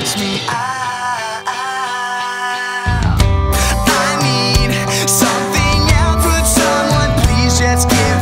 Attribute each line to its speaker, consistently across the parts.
Speaker 1: touch me out. I need something else. Would someone please just give?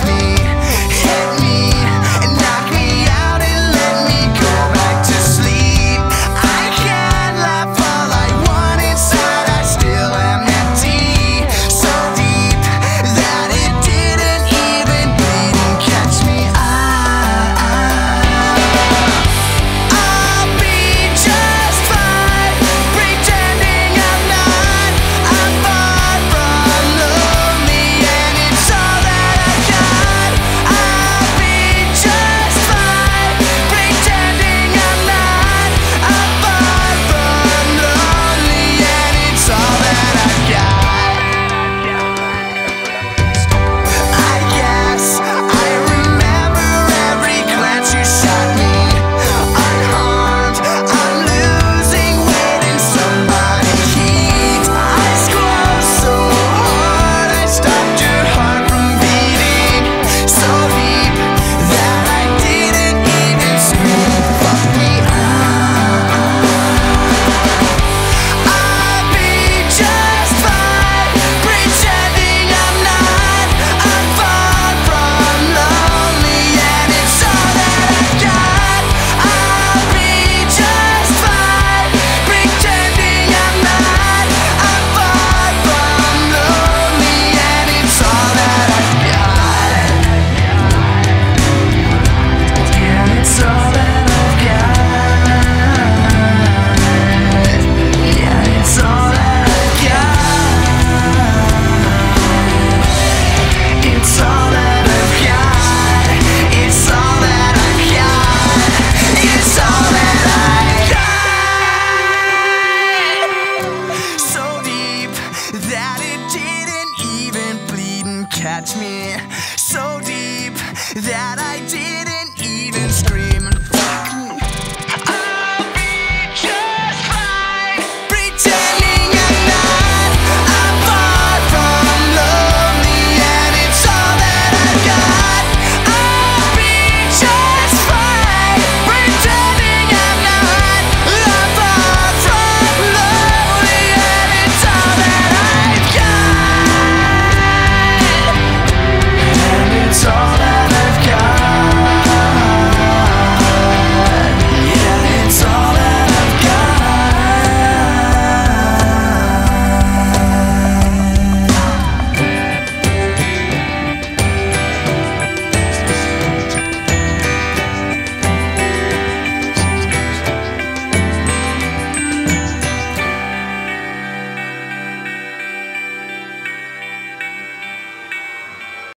Speaker 1: touch me.